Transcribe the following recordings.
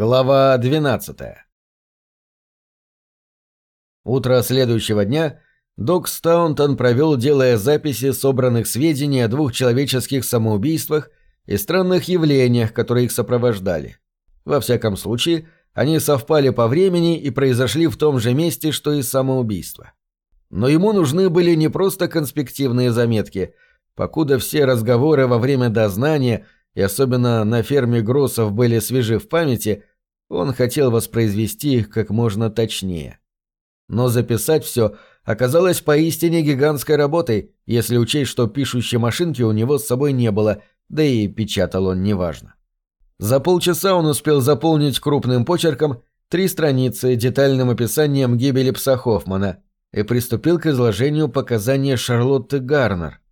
Глава 12 Утро следующего дня Док Стаунтон провел, делая записи собранных сведений о двух человеческих самоубийствах и странных явлениях, которые их сопровождали. Во всяком случае, они совпали по времени и произошли в том же месте, что и самоубийство. Но ему нужны были не просто конспективные заметки, покуда все разговоры во время дознания – и особенно на ферме Гроссов были свежи в памяти, он хотел воспроизвести их как можно точнее. Но записать все оказалось поистине гигантской работой, если учесть, что пишущей машинки у него с собой не было, да и печатал он неважно. За полчаса он успел заполнить крупным почерком три страницы детальным описанием гибели пса Хоффмана и приступил к изложению показаний Шарлотты Гарнер –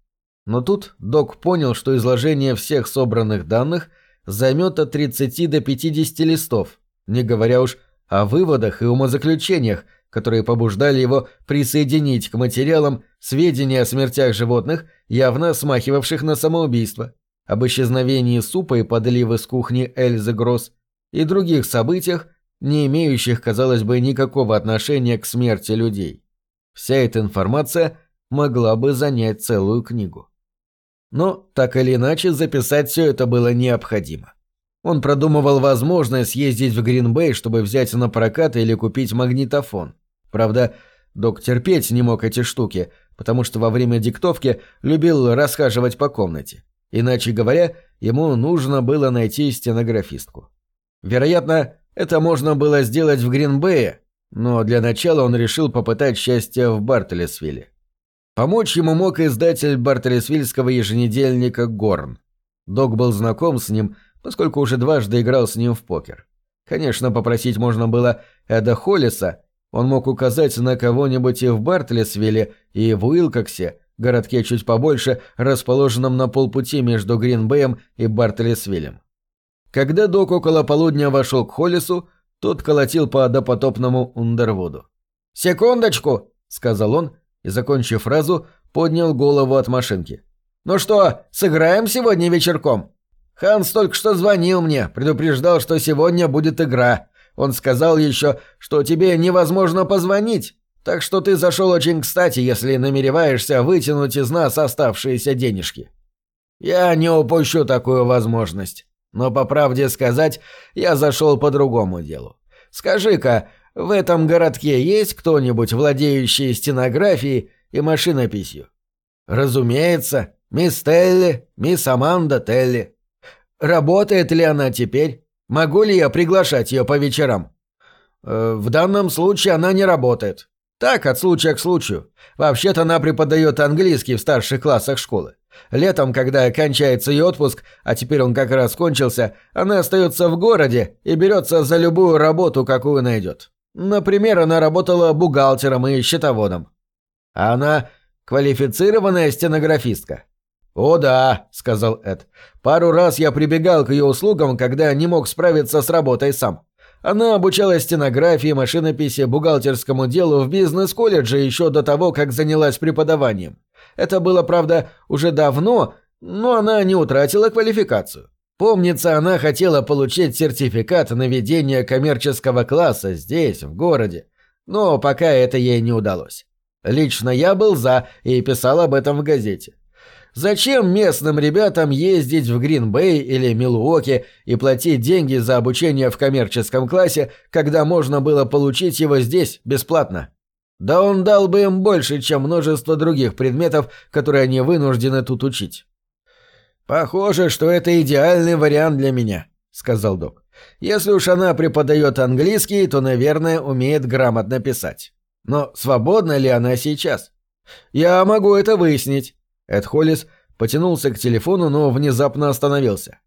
но тут док понял, что изложение всех собранных данных займет от 30 до 50 листов, не говоря уж о выводах и умозаключениях, которые побуждали его присоединить к материалам сведения о смертях животных, явно смахивавших на самоубийство, об исчезновении супа и подливы с кухни Эльзы Гросс и других событиях, не имеющих, казалось бы, никакого отношения к смерти людей. Вся эта информация могла бы занять целую книгу. Но, так или иначе, записать все это было необходимо. Он продумывал возможность съездить в Гринбей, чтобы взять на прокат или купить магнитофон. Правда, док терпеть не мог эти штуки, потому что во время диктовки любил расхаживать по комнате. Иначе говоря, ему нужно было найти стенографистку. Вероятно, это можно было сделать в Гринбее, но для начала он решил попытать счастье в Бартлесвилле. Помочь ему мог издатель Бартересвильского еженедельника «Горн». Док был знаком с ним, поскольку уже дважды играл с ним в покер. Конечно, попросить можно было Эда Холлиса, он мог указать на кого-нибудь и в Бартлесвилле, и в Уилкоксе, городке чуть побольше, расположенном на полпути между Гринбеем и Бартлесвиллем. Когда Док около полудня вошел к Холлису, тот колотил по допотопному Ундервуду. «Секундочку!» — сказал он, и, закончив фразу, поднял голову от машинки. «Ну что, сыграем сегодня вечерком?» «Ханс только что звонил мне, предупреждал, что сегодня будет игра. Он сказал еще, что тебе невозможно позвонить, так что ты зашел очень кстати, если намереваешься вытянуть из нас оставшиеся денежки». «Я не упущу такую возможность. Но, по правде сказать, я зашел по другому делу. Скажи-ка, в этом городке есть кто-нибудь, владеющий стенографией и машинописью? Разумеется, мисс Телли, мисс Аманда Телли. Работает ли она теперь? Могу ли я приглашать ее по вечерам? Э, в данном случае она не работает. Так, от случая к случаю. Вообще-то она преподает английский в старших классах школы. Летом, когда кончается ее отпуск, а теперь он как раз кончился, она остается в городе и берется за любую работу, какую найдет. Например, она работала бухгалтером и счетоводом. А она квалифицированная стенографистка. «О да», — сказал Эд. «Пару раз я прибегал к ее услугам, когда не мог справиться с работой сам. Она обучалась стенографии, машинописи, бухгалтерскому делу в бизнес-колледже еще до того, как занялась преподаванием. Это было, правда, уже давно, но она не утратила квалификацию. Помнится, она хотела получить сертификат на ведение коммерческого класса здесь, в городе, но пока это ей не удалось. Лично я был за и писал об этом в газете. Зачем местным ребятам ездить в Грин-Бэй или Милуоки и платить деньги за обучение в коммерческом классе, когда можно было получить его здесь бесплатно? Да он дал бы им больше, чем множество других предметов, которые они вынуждены тут учить. «Похоже, что это идеальный вариант для меня», — сказал док. «Если уж она преподает английский, то, наверное, умеет грамотно писать. Но свободна ли она сейчас? Я могу это выяснить». Эд Холлис потянулся к телефону, но внезапно остановился.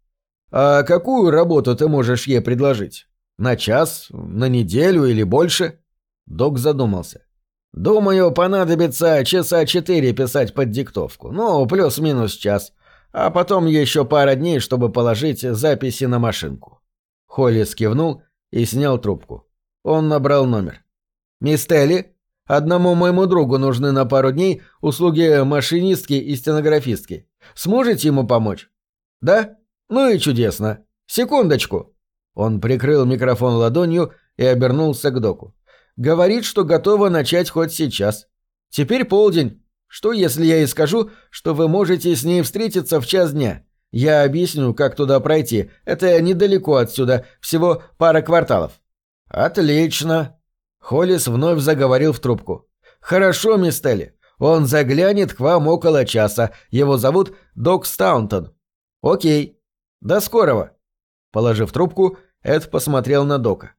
«А какую работу ты можешь ей предложить? На час? На неделю или больше?» Док задумался. «Думаю, понадобится часа четыре писать под диктовку. Ну, плюс-минус час а потом еще пара дней, чтобы положить записи на машинку. Холлис кивнул и снял трубку. Он набрал номер. «Мисс Телли, одному моему другу нужны на пару дней услуги машинистки и стенографистки. Сможете ему помочь?» «Да? Ну и чудесно. Секундочку». Он прикрыл микрофон ладонью и обернулся к доку. «Говорит, что готова начать хоть сейчас. Теперь полдень. Что, если я и скажу, что вы можете с ней встретиться в час дня? Я объясню, как туда пройти. Это недалеко отсюда, всего пара кварталов». «Отлично!» Холлис вновь заговорил в трубку. «Хорошо, мисс Телли. Он заглянет к вам около часа. Его зовут Док Стаунтон». «Окей. До скорого». Положив трубку, Эд посмотрел на Дока.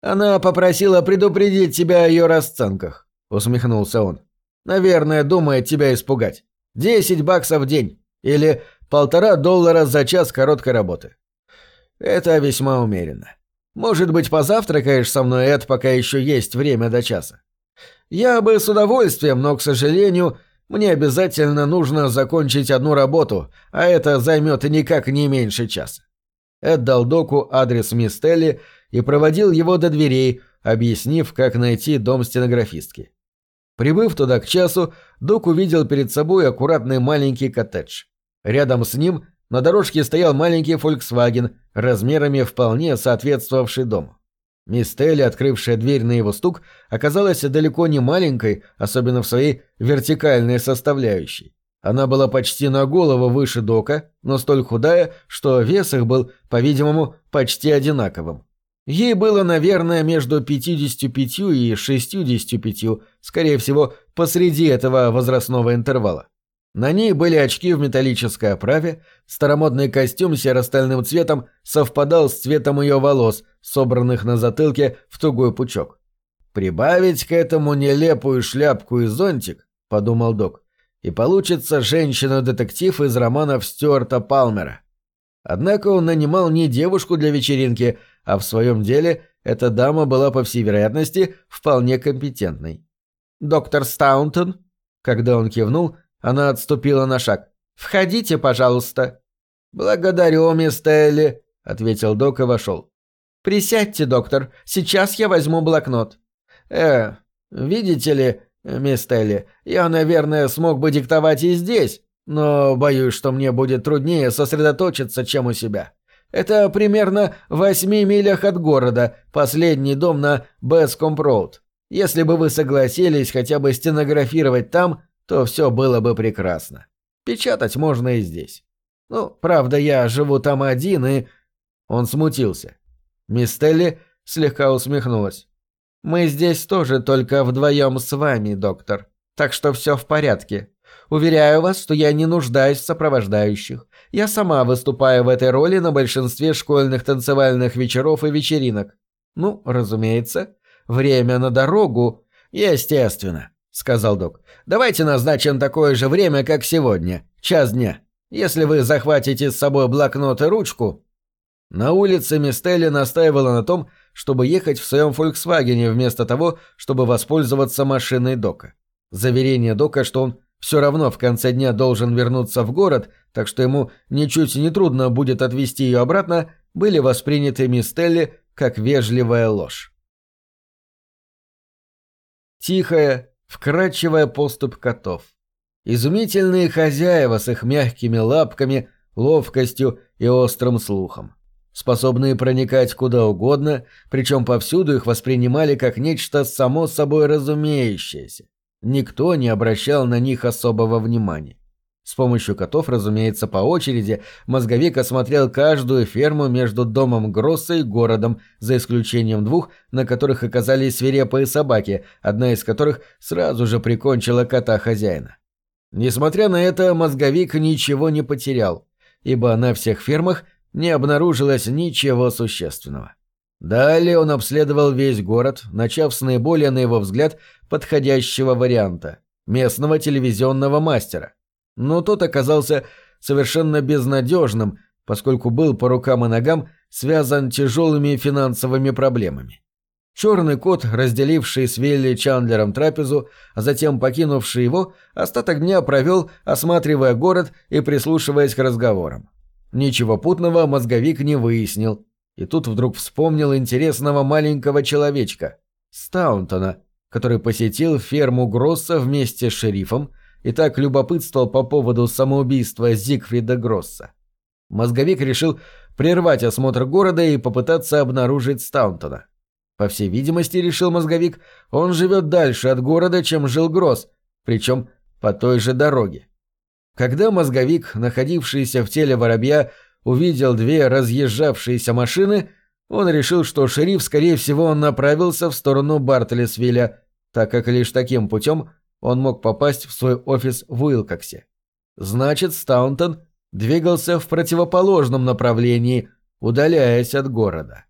«Она попросила предупредить тебя о ее расценках», — усмехнулся он. «Наверное, думает тебя испугать. Десять баксов в день. Или полтора доллара за час короткой работы. Это весьма умеренно. Может быть, позавтракаешь со мной, Эд, пока еще есть время до часа? Я бы с удовольствием, но, к сожалению, мне обязательно нужно закончить одну работу, а это займет никак не меньше часа. Эд дал доку адрес мисс Телли и проводил его до дверей, объяснив, как найти дом стенографистки. Прибыв туда к часу, док увидел перед собой аккуратный маленький коттедж. Рядом с ним на дорожке стоял маленький Volkswagen, размерами вполне соответствовавший дому. Мисс Телли, открывшая дверь на его стук, оказалась далеко не маленькой, особенно в своей вертикальной составляющей. Она была почти на голову выше дока, но столь худая, что вес их был, по-видимому, почти одинаковым. Ей было, наверное, между 55 и 65, скорее всего, посреди этого возрастного интервала. На ней были очки в металлической оправе, старомодный костюм серо-стальным цветом совпадал с цветом ее волос, собранных на затылке в тугой пучок. «Прибавить к этому нелепую шляпку и зонтик», — подумал док, — «и получится женщина-детектив из романов Стюарта Палмера». Однако он нанимал не девушку для вечеринки, а в своем деле эта дама была, по всей вероятности, вполне компетентной. «Доктор Стаунтон?» Когда он кивнул, она отступила на шаг. «Входите, пожалуйста». «Благодарю, мисс Телли», — ответил док и вошел. «Присядьте, доктор. Сейчас я возьму блокнот». «Э, видите ли, мисс Телли, я, наверное, смог бы диктовать и здесь, но боюсь, что мне будет труднее сосредоточиться, чем у себя. Это примерно в восьми милях от города, последний дом на Бэскомп-Роуд. Если бы вы согласились хотя бы стенографировать там, то все было бы прекрасно. Печатать можно и здесь. Ну, правда, я живу там один и...» Он смутился. Мисс Телли слегка усмехнулась. «Мы здесь тоже только вдвоем с вами, доктор. Так что все в порядке. Уверяю вас, что я не нуждаюсь в сопровождающих. Я сама выступаю в этой роли на большинстве школьных танцевальных вечеров и вечеринок. Ну, разумеется, время на дорогу... Естественно. — сказал док. «Давайте назначим такое же время, как сегодня. Час дня. Если вы захватите с собой блокнот и ручку...» На улице Мистелли настаивала на том, чтобы ехать в своем «Фольксвагене» вместо того, чтобы воспользоваться машиной дока. Заверение дока, что он все равно в конце дня должен вернуться в город, так что ему ничуть не трудно будет отвезти ее обратно, были восприняты Мистелли как вежливая ложь. Тихая, вкрадчивая поступ котов. Изумительные хозяева с их мягкими лапками, ловкостью и острым слухом. Способные проникать куда угодно, причем повсюду их воспринимали как нечто само собой разумеющееся. Никто не обращал на них особого внимания. С помощью котов, разумеется, по очереди, мозговик осмотрел каждую ферму между домом Гросса и городом, за исключением двух, на которых оказались свирепые собаки, одна из которых сразу же прикончила кота хозяина. Несмотря на это, мозговик ничего не потерял, ибо на всех фермах не обнаружилось ничего существенного. Далее он обследовал весь город, начав с наиболее, на его взгляд, подходящего варианта – местного телевизионного мастера – но тот оказался совершенно безнадежным, поскольку был по рукам и ногам связан тяжелыми финансовыми проблемами. Черный кот, разделивший с Вилли Чандлером трапезу, а затем покинувший его, остаток дня провел, осматривая город и прислушиваясь к разговорам. Ничего путного мозговик не выяснил. И тут вдруг вспомнил интересного маленького человечка, Стаунтона, который посетил ферму Гросса вместе с шерифом, и так любопытствовал по поводу самоубийства Зигфрида Гросса. Мозговик решил прервать осмотр города и попытаться обнаружить Стаунтона. По всей видимости, решил мозговик, он живет дальше от города, чем жил Гросс, причем по той же дороге. Когда мозговик, находившийся в теле воробья, увидел две разъезжавшиеся машины, он решил, что шериф, скорее всего, направился в сторону Бартлесвилля, так как лишь таким путем он мог попасть в свой офис в Уилкоксе. Значит, Стаунтон двигался в противоположном направлении, удаляясь от города.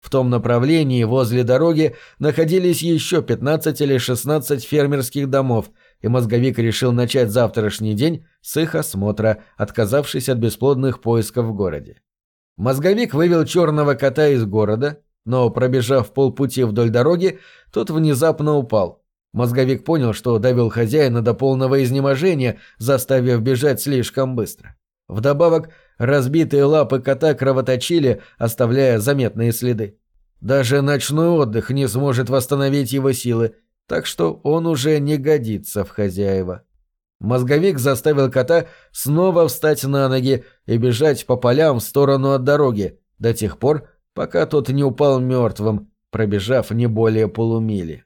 В том направлении возле дороги находились еще 15 или 16 фермерских домов, и мозговик решил начать завтрашний день с их осмотра, отказавшись от бесплодных поисков в городе. Мозговик вывел черного кота из города, но, пробежав полпути вдоль дороги, тот внезапно упал. Мозговик понял, что довел хозяина до полного изнеможения, заставив бежать слишком быстро. Вдобавок, разбитые лапы кота кровоточили, оставляя заметные следы. Даже ночной отдых не сможет восстановить его силы, так что он уже не годится в хозяева. Мозговик заставил кота снова встать на ноги и бежать по полям в сторону от дороги, до тех пор, пока тот не упал мертвым, пробежав не более полумили.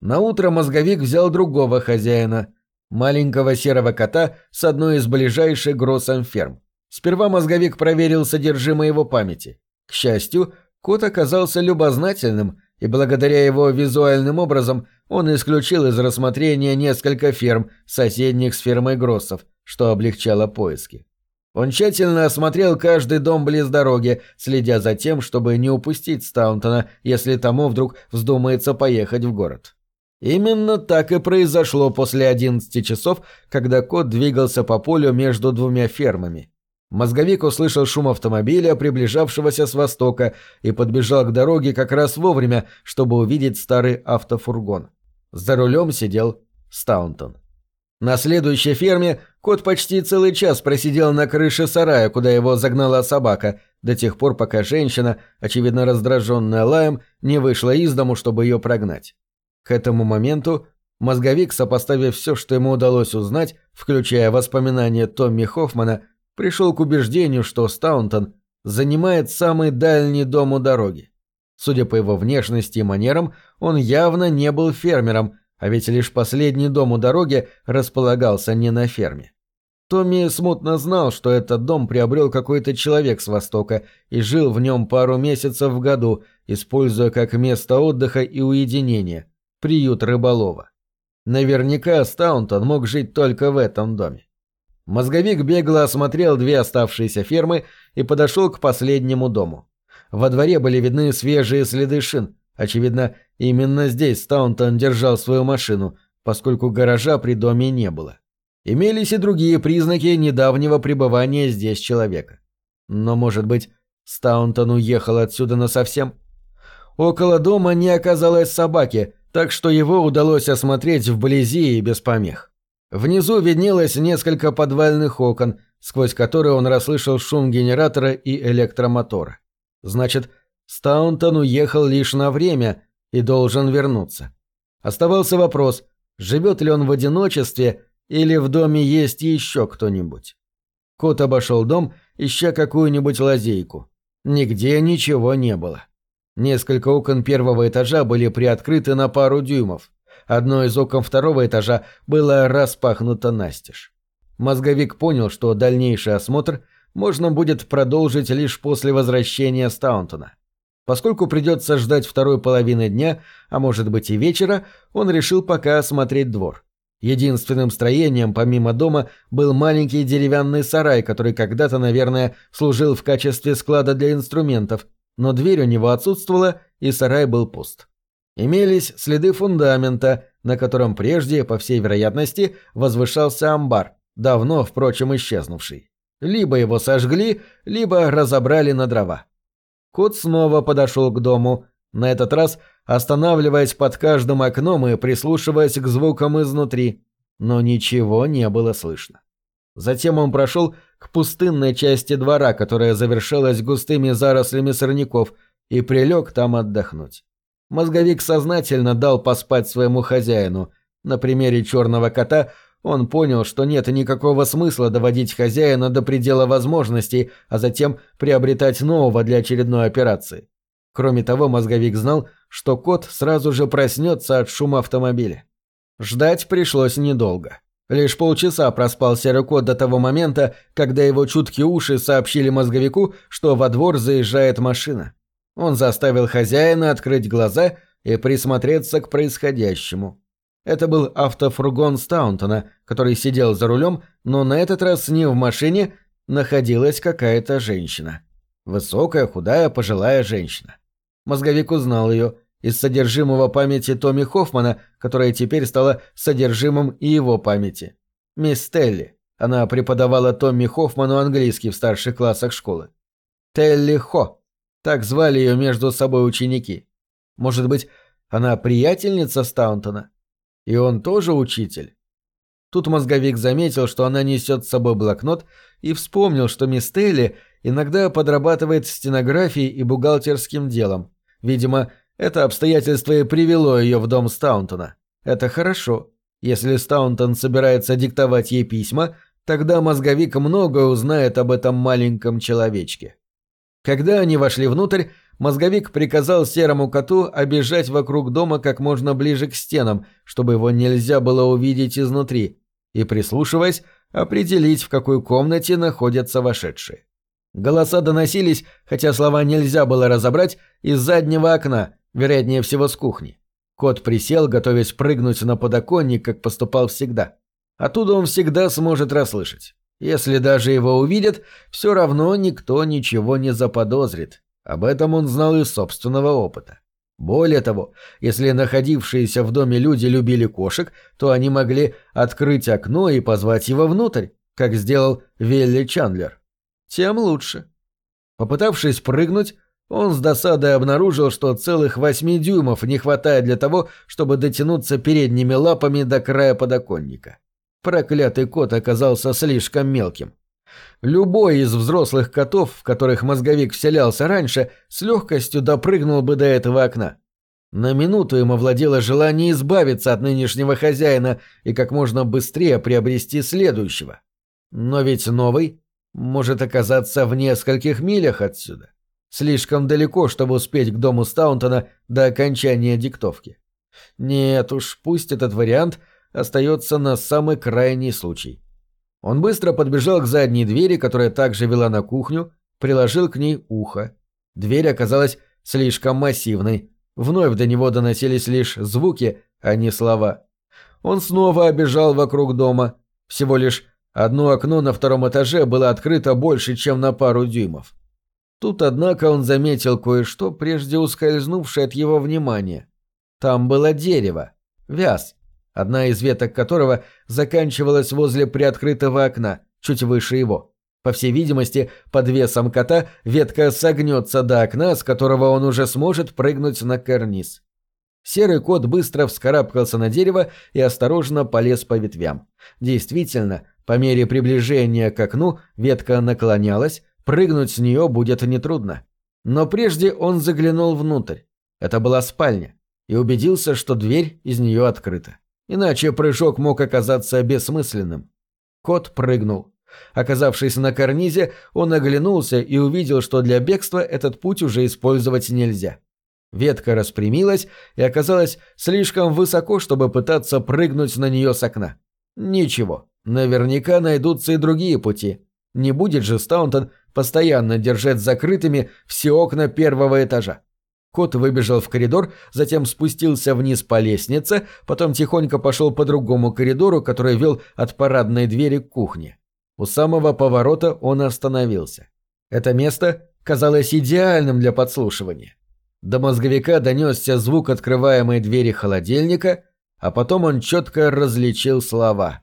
Наутро мозговик взял другого хозяина, маленького серого кота с одной из ближайших гроссом ферм. Сперва мозговик проверил содержимое его памяти. К счастью, кот оказался любознательным, и благодаря его визуальным образом он исключил из рассмотрения несколько ферм, соседних с фермой Гроссов, что облегчало поиски. Он тщательно осмотрел каждый дом близ дороги, следя за тем, чтобы не упустить Стаунтона, если тому вдруг вздумается поехать в город. Именно так и произошло после 11 часов, когда кот двигался по полю между двумя фермами. Мозговик услышал шум автомобиля, приближавшегося с востока, и подбежал к дороге как раз вовремя, чтобы увидеть старый автофургон. За рулем сидел Стаунтон. На следующей ферме кот почти целый час просидел на крыше сарая, куда его загнала собака, до тех пор, пока женщина, очевидно раздраженная лаем, не вышла из дому, чтобы ее прогнать. К этому моменту мозговик, сопоставив все, что ему удалось узнать, включая воспоминания Томми Хоффмана, пришел к убеждению, что Стаунтон занимает самый дальний дом у дороги. Судя по его внешности и манерам, он явно не был фермером, а ведь лишь последний дом у дороги располагался не на ферме. Томми смутно знал, что этот дом приобрел какой-то человек с Востока и жил в нем пару месяцев в году, используя как место отдыха и уединения – приют рыболова. Наверняка Стаунтон мог жить только в этом доме. Мозговик бегло осмотрел две оставшиеся фермы и подошел к последнему дому. Во дворе были видны свежие следы шин. Очевидно, именно здесь Стаунтон держал свою машину, поскольку гаража при доме не было. Имелись и другие признаки недавнего пребывания здесь человека. Но, может быть, Стаунтон уехал отсюда насовсем? Около дома не оказалось собаки, так что его удалось осмотреть вблизи и без помех. Внизу виднелось несколько подвальных окон, сквозь которые он расслышал шум генератора и электромотора. Значит, Стаунтон уехал лишь на время и должен вернуться. Оставался вопрос, живет ли он в одиночестве или в доме есть еще кто-нибудь. Кот обошел дом, ища какую-нибудь лазейку. Нигде ничего не было. Несколько окон первого этажа были приоткрыты на пару дюймов. Одно из окон второго этажа было распахнуто настежь. Мозговик понял, что дальнейший осмотр можно будет продолжить лишь после возвращения Стаунтона. Поскольку придется ждать второй половины дня, а может быть и вечера, он решил пока осмотреть двор. Единственным строением помимо дома был маленький деревянный сарай, который когда-то, наверное, служил в качестве склада для инструментов, но дверь у него отсутствовала, и сарай был пуст. Имелись следы фундамента, на котором прежде, по всей вероятности, возвышался амбар, давно, впрочем, исчезнувший. Либо его сожгли, либо разобрали на дрова. Кот снова подошел к дому, на этот раз останавливаясь под каждым окном и прислушиваясь к звукам изнутри, но ничего не было слышно. Затем он прошел к пустынной части двора, которая завершалась густыми зарослями сорняков, и прилег там отдохнуть. Мозговик сознательно дал поспать своему хозяину. На примере черного кота Он понял, что нет никакого смысла доводить хозяина до предела возможностей, а затем приобретать нового для очередной операции. Кроме того, мозговик знал, что кот сразу же проснется от шума автомобиля. Ждать пришлось недолго. Лишь полчаса проспал серый кот до того момента, когда его чуткие уши сообщили мозговику, что во двор заезжает машина. Он заставил хозяина открыть глаза и присмотреться к происходящему. Это был автофургон Стаунтона, который сидел за рулем, но на этот раз не в машине находилась какая-то женщина. Высокая, худая, пожилая женщина. Мозговик узнал ее из содержимого памяти Томми Хоффмана, которая теперь стала содержимым и его памяти. Мисс Телли. Она преподавала Томми Хоффману английский в старших классах школы. Телли Хо. Так звали ее между собой ученики. Может быть, она приятельница Стаунтона? И он тоже учитель? Тут мозговик заметил, что она несет с собой блокнот, и вспомнил, что мисс Телли иногда подрабатывает стенографией и бухгалтерским делом. Видимо, это обстоятельство и привело ее в дом Стаунтона. Это хорошо. Если Стаунтон собирается диктовать ей письма, тогда мозговик многое узнает об этом маленьком человечке. Когда они вошли внутрь, мозговик приказал серому коту обежать вокруг дома как можно ближе к стенам, чтобы его нельзя было увидеть изнутри, и, прислушиваясь, определить, в какой комнате находятся вошедшие. Голоса доносились, хотя слова нельзя было разобрать, из заднего окна, вероятнее всего с кухни. Кот присел, готовясь прыгнуть на подоконник, как поступал всегда. Оттуда он всегда сможет расслышать. Если даже его увидят, все равно никто ничего не заподозрит. Об этом он знал из собственного опыта. Более того, если находившиеся в доме люди любили кошек, то они могли открыть окно и позвать его внутрь, как сделал Вилли Чандлер. Тем лучше. Попытавшись прыгнуть, он с досадой обнаружил, что целых восьми дюймов не хватает для того, чтобы дотянуться передними лапами до края подоконника. Проклятый кот оказался слишком мелким. Любой из взрослых котов, в которых мозговик вселялся раньше, с легкостью допрыгнул бы до этого окна. На минуту ему владело желание избавиться от нынешнего хозяина и как можно быстрее приобрести следующего. Но ведь новый может оказаться в нескольких милях отсюда. Слишком далеко, чтобы успеть к дому Стаунтона до окончания диктовки. Нет уж, пусть этот вариант остается на самый крайний случай. Он быстро подбежал к задней двери, которая также вела на кухню, приложил к ней ухо. Дверь оказалась слишком массивной. Вновь до него доносились лишь звуки, а не слова. Он снова обежал вокруг дома. Всего лишь одно окно на втором этаже было открыто больше, чем на пару дюймов. Тут, однако, он заметил кое-что, прежде ускользнувшее от его внимания. Там было дерево, вяз, одна из веток которого заканчивалась возле приоткрытого окна, чуть выше его. По всей видимости, под весом кота ветка согнется до окна, с которого он уже сможет прыгнуть на карниз. Серый кот быстро вскарабкался на дерево и осторожно полез по ветвям. Действительно, по мере приближения к окну ветка наклонялась, Прыгнуть с нее будет нетрудно. Но прежде он заглянул внутрь. Это была спальня. И убедился, что дверь из нее открыта. Иначе прыжок мог оказаться бессмысленным. Кот прыгнул. Оказавшись на карнизе, он оглянулся и увидел, что для бегства этот путь уже использовать нельзя. Ветка распрямилась и оказалась слишком высоко, чтобы пытаться прыгнуть на нее с окна. Ничего, наверняка найдутся и другие пути. Не будет же Стаунтон постоянно держать закрытыми все окна первого этажа. Кот выбежал в коридор, затем спустился вниз по лестнице, потом тихонько пошел по другому коридору, который вел от парадной двери к кухне. У самого поворота он остановился. Это место казалось идеальным для подслушивания. До мозговика донесся звук открываемой двери холодильника, а потом он четко различил слова.